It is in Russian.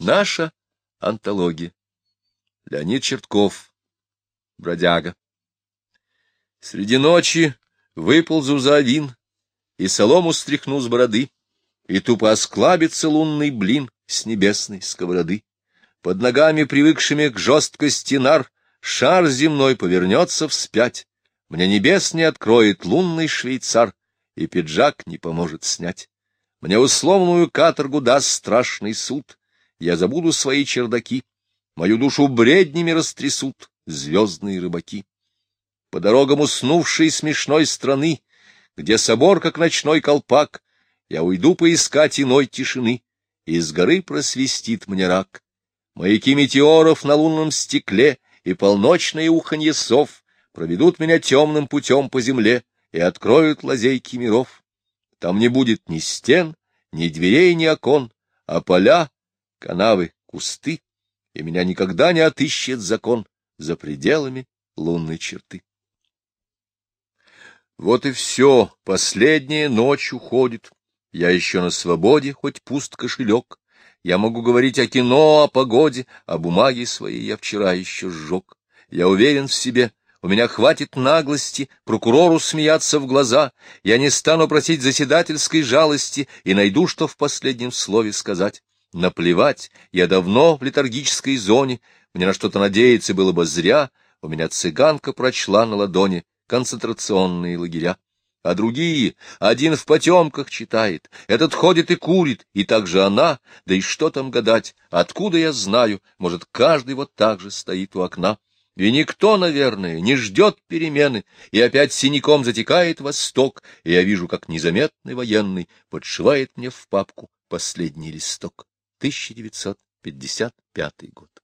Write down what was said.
Наша антология. Леонид Чертков. Бродяга. Среди ночи выползу за овин, и солому стряхну с бороды, и тупо осклабится лунный блин с небесной сковороды. Под ногами, привыкшими к жесткости нар, шар земной повернется вспять. Мне небес не откроет лунный швейцар, и пиджак не поможет снять. Мне условную каторгу даст страшный суд, я забуду свои чердаки, мою душу бреднями растрясут звездные рыбаки. По дорогам уснувшей смешной страны, где собор, как ночной колпак, я уйду поискать иной тишины, и с горы просвистит мне рак. Маяки метеоров на лунном стекле и полночное уханье сов проведут меня темным путем по земле и откроют лазейки миров. Там не будет ни стен, ни дверей, ни окон, а поля, канавы, кусты, и меня никогда не отыщет закон за пределами лунной черты. Вот и все, последняя ночь уходит. Я еще на свободе, хоть пуст кошелек. Я могу говорить о кино, о погоде, о бумаге своей я вчера еще сжег. Я уверен в себе, у меня хватит наглости прокурору смеяться в глаза. Я не стану просить заседательской жалости и найду, что в последнем слове сказать. Наплевать, я давно в летаргической зоне, мне на что-то надеяться было бы зря, у меня цыганка прочла на ладони концентрационные лагеря. А другие, один в потемках читает, этот ходит и курит, и также она, да и что там гадать, откуда я знаю, может, каждый вот так же стоит у окна. И никто, наверное, не ждет перемены, и опять синяком затекает восток, и я вижу, как незаметный военный подшивает мне в папку последний листок. 1955 год.